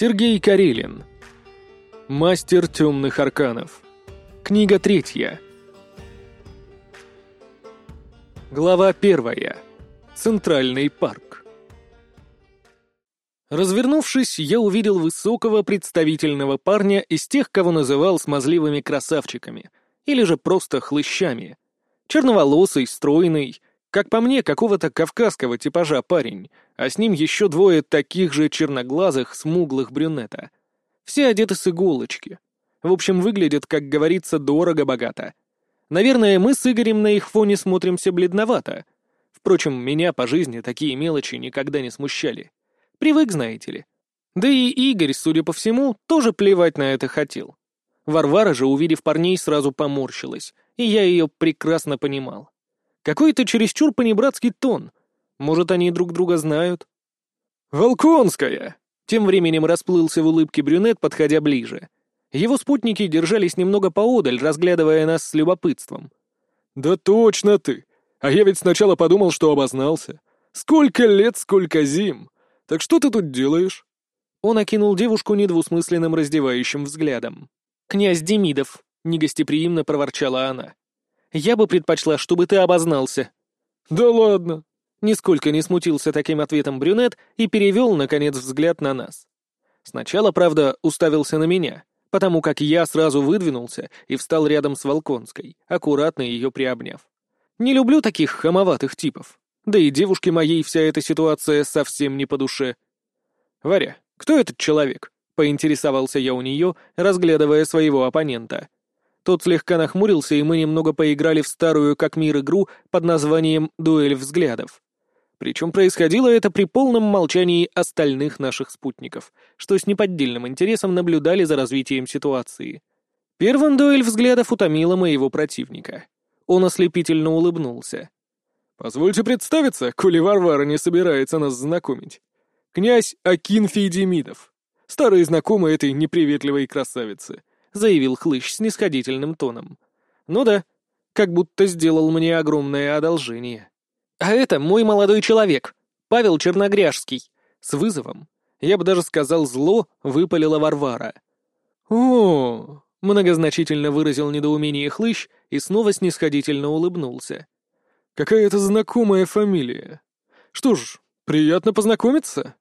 Сергей Карелин. Мастер темных арканов. Книга третья. Глава первая. Центральный парк. Развернувшись, я увидел высокого представительного парня из тех, кого называл смазливыми красавчиками, или же просто хлыщами. Черноволосый, стройный, как по мне, какого-то кавказского типажа парень, а с ним еще двое таких же черноглазых, смуглых брюнета. Все одеты с иголочки. В общем, выглядят, как говорится, дорого-богато. Наверное, мы с Игорем на их фоне смотримся бледновато. Впрочем, меня по жизни такие мелочи никогда не смущали. Привык, знаете ли. Да и Игорь, судя по всему, тоже плевать на это хотел. Варвара же, увидев парней, сразу поморщилась, и я ее прекрасно понимал. Какой-то чересчур понебратский тон. Может, они друг друга знают? «Волконская!» Тем временем расплылся в улыбке брюнет, подходя ближе. Его спутники держались немного поодаль, разглядывая нас с любопытством. «Да точно ты! А я ведь сначала подумал, что обознался. Сколько лет, сколько зим! Так что ты тут делаешь?» Он окинул девушку недвусмысленным раздевающим взглядом. «Князь Демидов», — негостеприимно проворчала она. Я бы предпочла, чтобы ты обознался». «Да ладно». Нисколько не смутился таким ответом брюнет и перевел, наконец, взгляд на нас. Сначала, правда, уставился на меня, потому как я сразу выдвинулся и встал рядом с Волконской, аккуратно ее приобняв. Не люблю таких хамоватых типов. Да и девушке моей вся эта ситуация совсем не по душе. «Варя, кто этот человек?» — поинтересовался я у нее, разглядывая своего оппонента. Тот слегка нахмурился, и мы немного поиграли в старую как мир игру под названием «Дуэль взглядов». Причем происходило это при полном молчании остальных наших спутников, что с неподдельным интересом наблюдали за развитием ситуации. Первым дуэль взглядов утомила моего противника. Он ослепительно улыбнулся. «Позвольте представиться, коли Варвара не собирается нас знакомить. Князь Акинфий Демидов, старый знакомый этой неприветливой красавицы. — заявил Хлыщ снисходительным тоном. «Ну да, как будто сделал мне огромное одолжение. А это мой молодой человек, Павел Черногряжский. С вызовом, я бы даже сказал зло, выпалила Варвара. «О!» — многозначительно выразил недоумение Хлыщ и снова снисходительно улыбнулся. «Какая-то знакомая фамилия. Что ж, приятно познакомиться».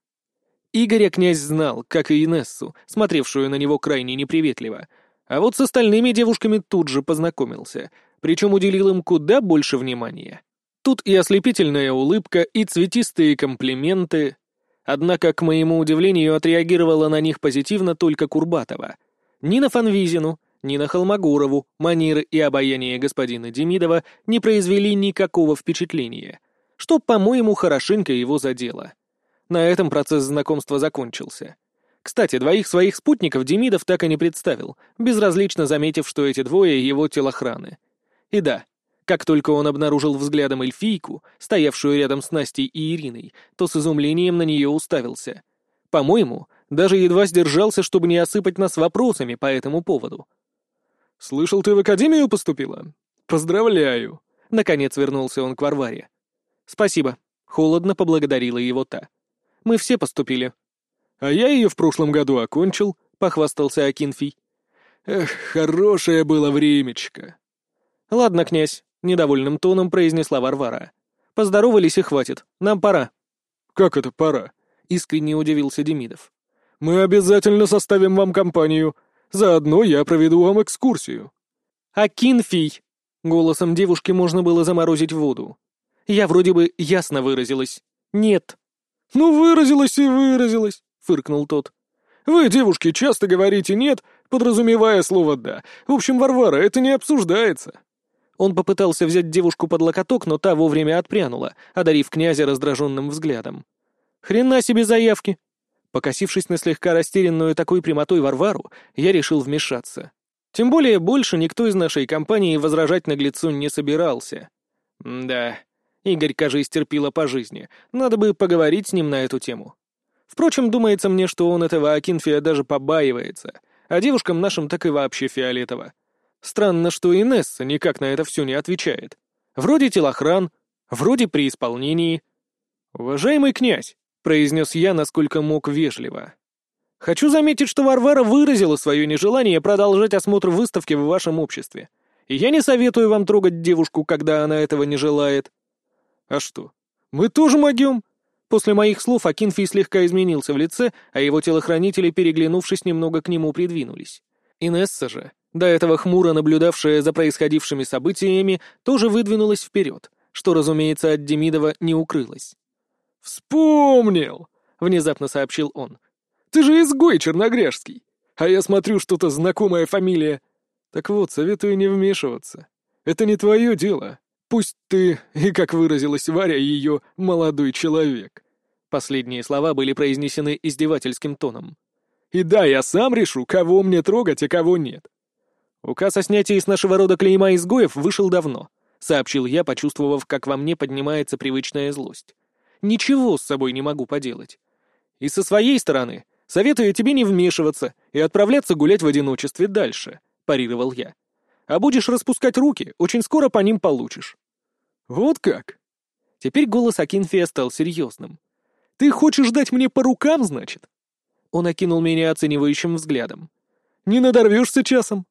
Игоря князь знал, как и Инессу, смотревшую на него крайне неприветливо, а вот с остальными девушками тут же познакомился, причем уделил им куда больше внимания. Тут и ослепительная улыбка, и цветистые комплименты. Однако, к моему удивлению, отреагировала на них позитивно только Курбатова. Ни на Фанвизину, ни на Холмогорову манеры и обаяние господина Демидова не произвели никакого впечатления, что, по-моему, хорошенько его задело. На этом процесс знакомства закончился. Кстати, двоих своих спутников Демидов так и не представил, безразлично заметив, что эти двое — его телохраны. И да, как только он обнаружил взглядом эльфийку, стоявшую рядом с Настей и Ириной, то с изумлением на нее уставился. По-моему, даже едва сдержался, чтобы не осыпать нас вопросами по этому поводу. «Слышал, ты в академию поступила? Поздравляю!» Наконец вернулся он к Варваре. «Спасибо», — холодно поблагодарила его та. «Мы все поступили, «А я ее в прошлом году окончил», — похвастался Акинфий. «Эх, хорошее было времечко». «Ладно, князь», — недовольным тоном произнесла Варвара. «Поздоровались и хватит. Нам пора». «Как это пора?» — искренне удивился Демидов. «Мы обязательно составим вам компанию. Заодно я проведу вам экскурсию». «Акинфий!» — голосом девушки можно было заморозить воду. «Я вроде бы ясно выразилась. Нет». «Ну, выразилась и выразилась фыркнул тот. «Вы, девушки, часто говорите «нет», подразумевая слово «да». В общем, Варвара, это не обсуждается». Он попытался взять девушку под локоток, но та вовремя отпрянула, одарив князя раздраженным взглядом. «Хрена себе заявки!» Покосившись на слегка растерянную такой прямотой Варвару, я решил вмешаться. Тем более больше никто из нашей компании возражать наглецу не собирался. да, Игорь, кажется, терпила по жизни. Надо бы поговорить с ним на эту тему. Впрочем, думается мне, что он этого Акинфия даже побаивается, а девушкам нашим так и вообще фиолетово. Странно, что Инесса никак на это все не отвечает. Вроде телохран, вроде при исполнении. «Уважаемый князь», — произнес я, насколько мог вежливо. Хочу заметить, что Варвара выразила свое нежелание продолжать осмотр выставки в вашем обществе. И я не советую вам трогать девушку, когда она этого не желает. А что? Мы тоже могем? После моих слов Акинфий слегка изменился в лице, а его телохранители, переглянувшись, немного к нему придвинулись. Инесса же, до этого хмуро наблюдавшая за происходившими событиями, тоже выдвинулась вперед, что, разумеется, от Демидова не укрылось. «Вспомнил!» — внезапно сообщил он. «Ты же изгой черногряжский! А я смотрю, что-то знакомая фамилия. Так вот, советую не вмешиваться. Это не твое дело. Пусть ты, и, как выразилась Варя, ее молодой человек». Последние слова были произнесены издевательским тоном. «И да, я сам решу, кого мне трогать, а кого нет». «Указ о снятии с нашего рода клейма изгоев вышел давно», — сообщил я, почувствовав, как во мне поднимается привычная злость. «Ничего с собой не могу поделать. И со своей стороны советую тебе не вмешиваться и отправляться гулять в одиночестве дальше», — парировал я. «А будешь распускать руки, очень скоро по ним получишь». «Вот как?» Теперь голос Акинфия стал серьезным. «Ты хочешь дать мне по рукам, значит?» Он окинул меня оценивающим взглядом. «Не надорвешься часом?»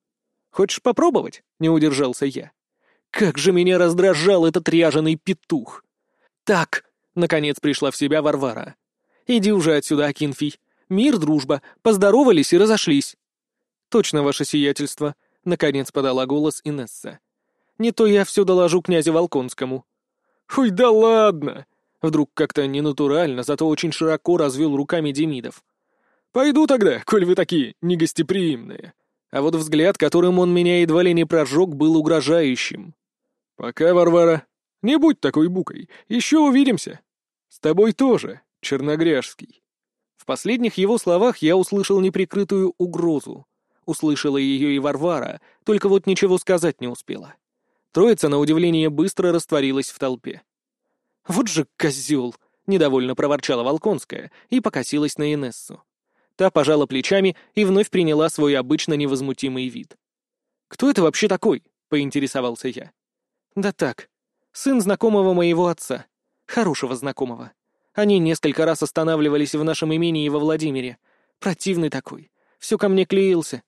«Хочешь попробовать?» — не удержался я. «Как же меня раздражал этот ряженый петух!» «Так!» — наконец пришла в себя Варвара. «Иди уже отсюда, Акинфий. Мир, дружба. Поздоровались и разошлись». «Точно, ваше сиятельство», — наконец подала голос Инесса. «Не то я все доложу князю Волконскому». «Ой, да ладно!» Вдруг как-то ненатурально, зато очень широко развел руками Демидов. «Пойду тогда, коль вы такие негостеприимные». А вот взгляд, которым он меня едва ли не прожег, был угрожающим. «Пока, Варвара. Не будь такой букой. Еще увидимся. С тобой тоже, Черногряжский». В последних его словах я услышал неприкрытую угрозу. Услышала ее и Варвара, только вот ничего сказать не успела. Троица, на удивление, быстро растворилась в толпе. «Вот же козел!» — недовольно проворчала Волконская и покосилась на Инессу. Та пожала плечами и вновь приняла свой обычно невозмутимый вид. «Кто это вообще такой?» — поинтересовался я. «Да так, сын знакомого моего отца. Хорошего знакомого. Они несколько раз останавливались в нашем имении во Владимире. Противный такой. Все ко мне клеился.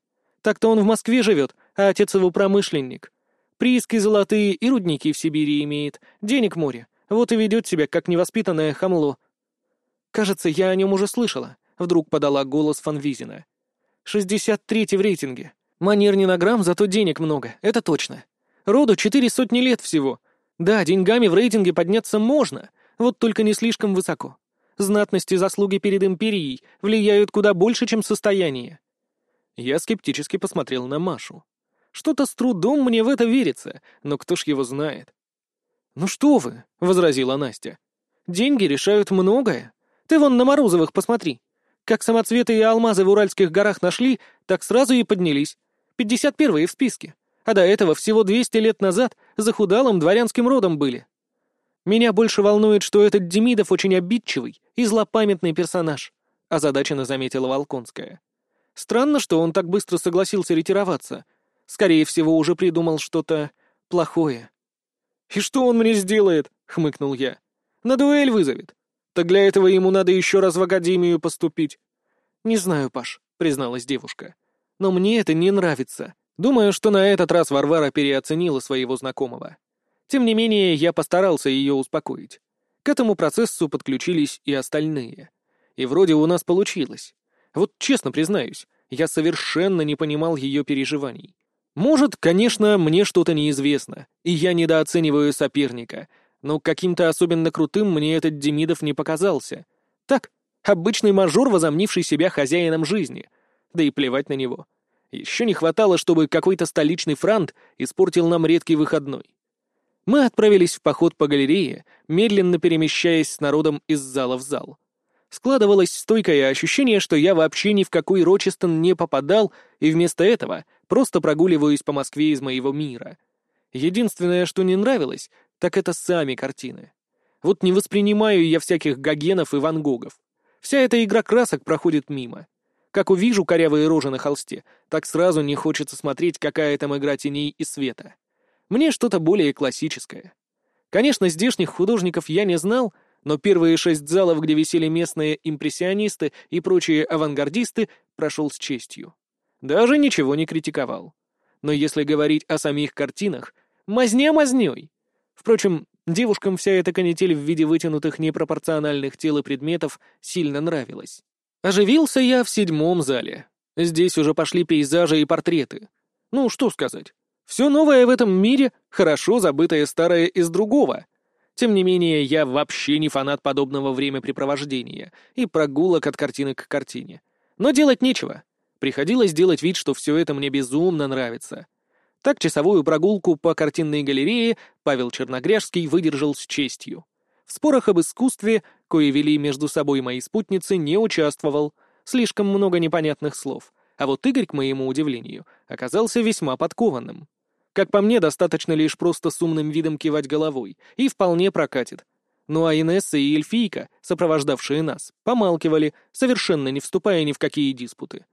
Так-то он в Москве живет, а отец его промышленник. Прииски золотые и рудники в Сибири имеет. Денег море. Вот и ведет себя, как невоспитанное хамло. Кажется, я о нем уже слышала. Вдруг подала голос Фанвизина. «Шестьдесят третий в рейтинге. Манер не на грамм, зато денег много, это точно. Роду четыре сотни лет всего. Да, деньгами в рейтинге подняться можно, вот только не слишком высоко. Знатность и заслуги перед империей влияют куда больше, чем состояние. Я скептически посмотрел на Машу. Что-то с трудом мне в это верится, но кто ж его знает. «Ну что вы», — возразила Настя. «Деньги решают многое. Ты вон на Морозовых посмотри. Как самоцветы и алмазы в Уральских горах нашли, так сразу и поднялись. Пятьдесят первые в списке. А до этого всего двести лет назад захудалым дворянским родом были. Меня больше волнует, что этот Демидов очень обидчивый и злопамятный персонаж», — озадаченно заметила Волконская. «Странно, что он так быстро согласился ретироваться. Скорее всего, уже придумал что-то плохое». «И что он мне сделает?» — хмыкнул я. «На дуэль вызовет. Так для этого ему надо еще раз в академию поступить». «Не знаю, Паш», — призналась девушка. «Но мне это не нравится. Думаю, что на этот раз Варвара переоценила своего знакомого. Тем не менее, я постарался ее успокоить. К этому процессу подключились и остальные. И вроде у нас получилось. Вот честно признаюсь, я совершенно не понимал ее переживаний. Может, конечно, мне что-то неизвестно, и я недооцениваю соперника, но каким-то особенно крутым мне этот Демидов не показался. Так, обычный мажор, возомнивший себя хозяином жизни. Да и плевать на него. Еще не хватало, чтобы какой-то столичный франт испортил нам редкий выходной. Мы отправились в поход по галерее, медленно перемещаясь с народом из зала в зал. Складывалось стойкое ощущение, что я вообще ни в какой Рочестон не попадал, и вместо этого просто прогуливаюсь по Москве из моего мира. Единственное, что не нравилось, так это сами картины. Вот не воспринимаю я всяких Гогенов и Ван Гогов. Вся эта игра красок проходит мимо. Как увижу корявые рожи на холсте, так сразу не хочется смотреть, какая там игра теней и света. Мне что-то более классическое. Конечно, здешних художников я не знал, но первые шесть залов, где висели местные импрессионисты и прочие авангардисты, прошел с честью. Даже ничего не критиковал. Но если говорить о самих картинах, мазня мазнёй. Впрочем, девушкам вся эта канитель в виде вытянутых непропорциональных тел и предметов сильно нравилась. Оживился я в седьмом зале. Здесь уже пошли пейзажи и портреты. Ну, что сказать. Все новое в этом мире, хорошо забытое старое из другого. Тем не менее, я вообще не фанат подобного времяпрепровождения и прогулок от картины к картине. Но делать нечего. Приходилось делать вид, что все это мне безумно нравится. Так часовую прогулку по картинной галерее Павел Черногряжский выдержал с честью. В спорах об искусстве, кое вели между собой мои спутницы, не участвовал. Слишком много непонятных слов. А вот Игорь, к моему удивлению, оказался весьма подкованным. Как по мне, достаточно лишь просто с умным видом кивать головой, и вполне прокатит. Ну а Инесса и Эльфийка, сопровождавшие нас, помалкивали, совершенно не вступая ни в какие диспуты.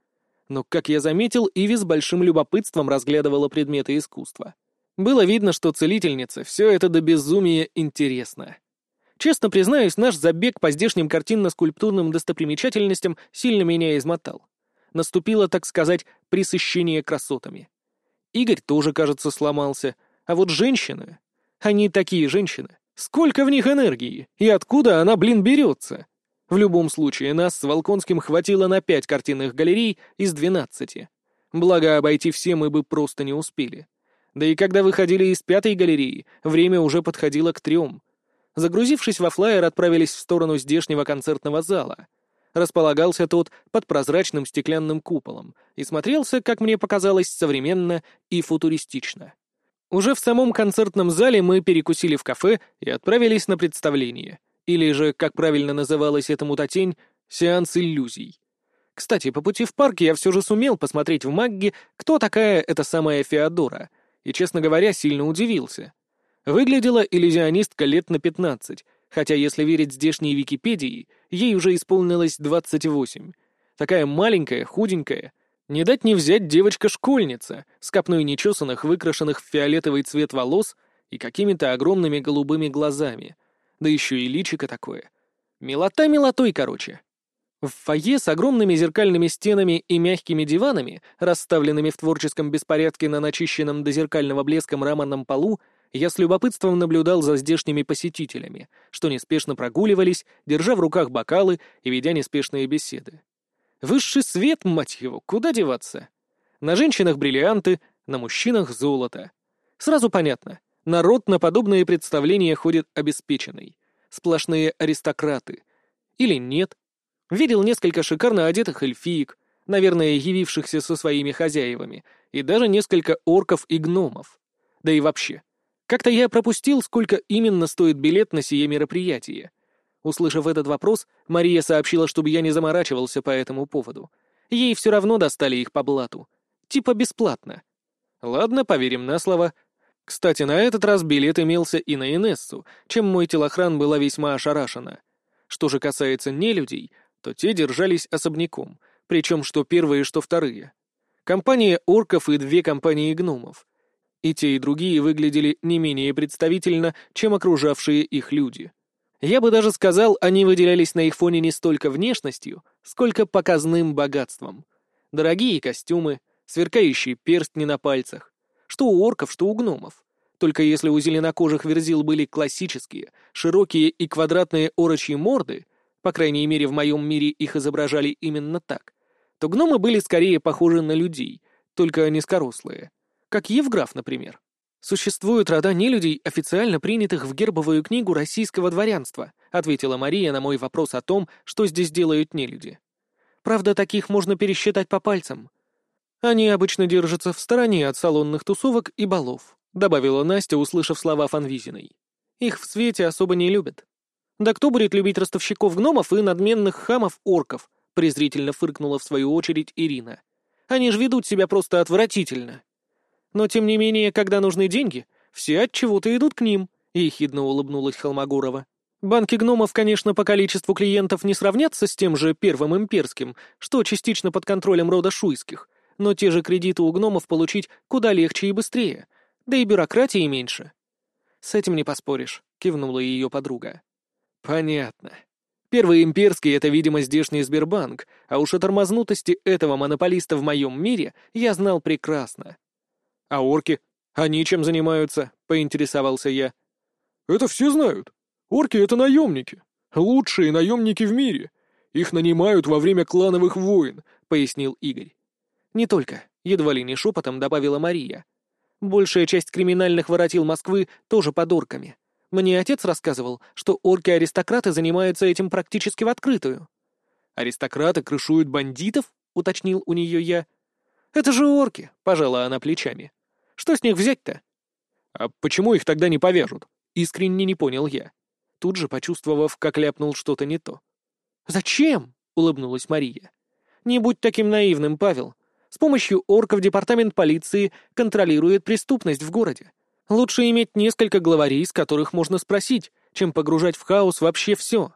Но, как я заметил, Иви с большим любопытством разглядывала предметы искусства. Было видно, что целительнице все это до безумия интересно. Честно признаюсь, наш забег по здешним картинно-скульптурным достопримечательностям сильно меня измотал. Наступило, так сказать, присыщение красотами. Игорь тоже, кажется, сломался. А вот женщины... Они такие женщины. Сколько в них энергии? И откуда она, блин, берется? В любом случае, нас с Волконским хватило на пять картинных галерей из двенадцати. Благо, обойти все мы бы просто не успели. Да и когда выходили из пятой галереи, время уже подходило к трем. Загрузившись во флайер, отправились в сторону здешнего концертного зала. Располагался тот под прозрачным стеклянным куполом и смотрелся, как мне показалось, современно и футуристично. Уже в самом концертном зале мы перекусили в кафе и отправились на представление — или же, как правильно называлась эта мутатень, сеанс иллюзий. Кстати, по пути в парк я все же сумел посмотреть в Магге, кто такая эта самая Феодора, и, честно говоря, сильно удивился. Выглядела иллюзионистка лет на пятнадцать, хотя, если верить здешней Википедии, ей уже исполнилось двадцать восемь. Такая маленькая, худенькая, не дать не взять девочка-школьница, с копной нечесанных, выкрашенных в фиолетовый цвет волос и какими-то огромными голубыми глазами — да еще и личико такое. Милота милотой, короче. В фойе с огромными зеркальными стенами и мягкими диванами, расставленными в творческом беспорядке на начищенном до зеркального блеска мраморном полу, я с любопытством наблюдал за здешними посетителями, что неспешно прогуливались, держа в руках бокалы и ведя неспешные беседы. Высший свет, мать его, куда деваться? На женщинах бриллианты, на мужчинах золото. Сразу понятно, Народ на подобные представления ходит обеспеченный. Сплошные аристократы. Или нет. Видел несколько шикарно одетых эльфиек, наверное, явившихся со своими хозяевами, и даже несколько орков и гномов. Да и вообще. Как-то я пропустил, сколько именно стоит билет на сие мероприятие. Услышав этот вопрос, Мария сообщила, чтобы я не заморачивался по этому поводу. Ей все равно достали их по блату. Типа бесплатно. Ладно, поверим на слово — кстати, на этот раз билет имелся и на Инессу, чем мой телохран была весьма ошарашена. Что же касается нелюдей, то те держались особняком, причем что первые, что вторые. Компания орков и две компании гномов. И те, и другие выглядели не менее представительно, чем окружавшие их люди. Я бы даже сказал, они выделялись на их фоне не столько внешностью, сколько показным богатством. Дорогие костюмы, сверкающие перстни на пальцах, что у орков, что у гномов. Только если у зеленокожих верзил были классические, широкие и квадратные орочьи морды, по крайней мере в моем мире их изображали именно так, то гномы были скорее похожи на людей, только низкорослые. Как Евграф, например. «Существуют рода нелюдей, официально принятых в гербовую книгу российского дворянства», ответила Мария на мой вопрос о том, что здесь делают нелюди. «Правда, таких можно пересчитать по пальцам. Они обычно держатся в стороне от салонных тусовок и балов», — добавила Настя, услышав слова Фанвизиной. «Их в свете особо не любят». «Да кто будет любить ростовщиков-гномов и надменных хамов-орков?» — презрительно фыркнула в свою очередь Ирина. «Они же ведут себя просто отвратительно». «Но, тем не менее, когда нужны деньги, все от чего-то идут к ним», — ехидно улыбнулась Холмогорова. «Банки гномов, конечно, по количеству клиентов не сравнятся с тем же Первым Имперским, что частично под контролем рода Шуйских, но те же кредиты у гномов получить куда легче и быстрее, да и бюрократии меньше. «С этим не поспоришь», — кивнула ее подруга. Понятно. Первый имперский — это, видимо, здешний Сбербанк, а уж о тормознутости этого монополиста в моем мире я знал прекрасно. А орки? Они чем занимаются? — поинтересовался я. Это все знают. Орки — это наемники. Лучшие наемники в мире. Их нанимают во время клановых войн, — пояснил Игорь. Не только, — едва ли не шепотом добавила Мария. Большая часть криминальных воротил Москвы тоже под орками. Мне отец рассказывал, что орки-аристократы занимаются этим практически в открытую. «Аристократы крышуют бандитов?» — уточнил у нее я. «Это же орки», — пожала она плечами. «Что с них взять-то?» «А почему их тогда не повяжут?» — искренне не понял я. Тут же, почувствовав, как ляпнул что-то не то. «Зачем?» — улыбнулась Мария. «Не будь таким наивным, Павел. С помощью орков департамент полиции контролирует преступность в городе. Лучше иметь несколько главарей, с которых можно спросить, чем погружать в хаос вообще все.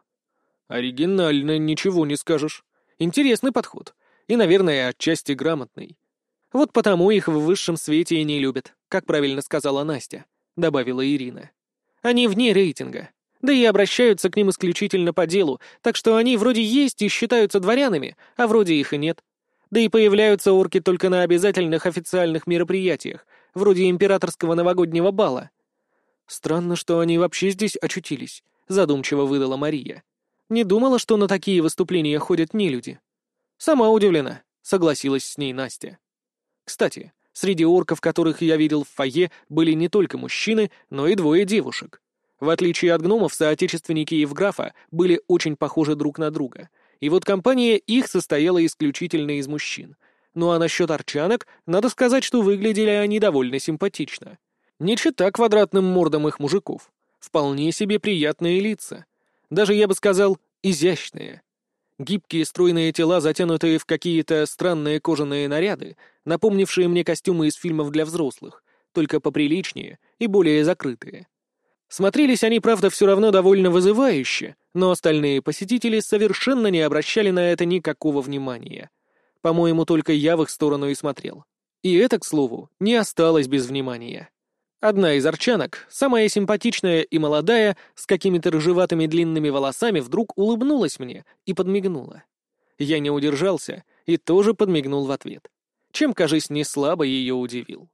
Оригинально, ничего не скажешь. Интересный подход. И, наверное, отчасти грамотный. Вот потому их в высшем свете и не любят, как правильно сказала Настя, добавила Ирина. Они вне рейтинга. Да и обращаются к ним исключительно по делу, так что они вроде есть и считаются дворянами, а вроде их и нет. Да и появляются орки только на обязательных официальных мероприятиях, вроде императорского новогоднего бала. Странно, что они вообще здесь очутились, задумчиво выдала Мария. Не думала, что на такие выступления ходят не люди. Сама удивлена, согласилась с ней Настя. Кстати, среди орков, которых я видел в фойе, были не только мужчины, но и двое девушек. В отличие от гномов, соотечественники Евграфа были очень похожи друг на друга, и вот компания их состояла исключительно из мужчин — ну а насчет арчанок, надо сказать, что выглядели они довольно симпатично. Не чита квадратным мордам их мужиков. Вполне себе приятные лица. Даже, я бы сказал, изящные. Гибкие стройные тела, затянутые в какие-то странные кожаные наряды, напомнившие мне костюмы из фильмов для взрослых, только поприличнее и более закрытые. Смотрелись они, правда, все равно довольно вызывающе, но остальные посетители совершенно не обращали на это никакого внимания. По-моему, только я в их сторону и смотрел. И это, к слову, не осталось без внимания. Одна из арчанок, самая симпатичная и молодая, с какими-то рыжеватыми длинными волосами, вдруг улыбнулась мне и подмигнула. Я не удержался и тоже подмигнул в ответ, чем, кажись, не слабо ее удивил.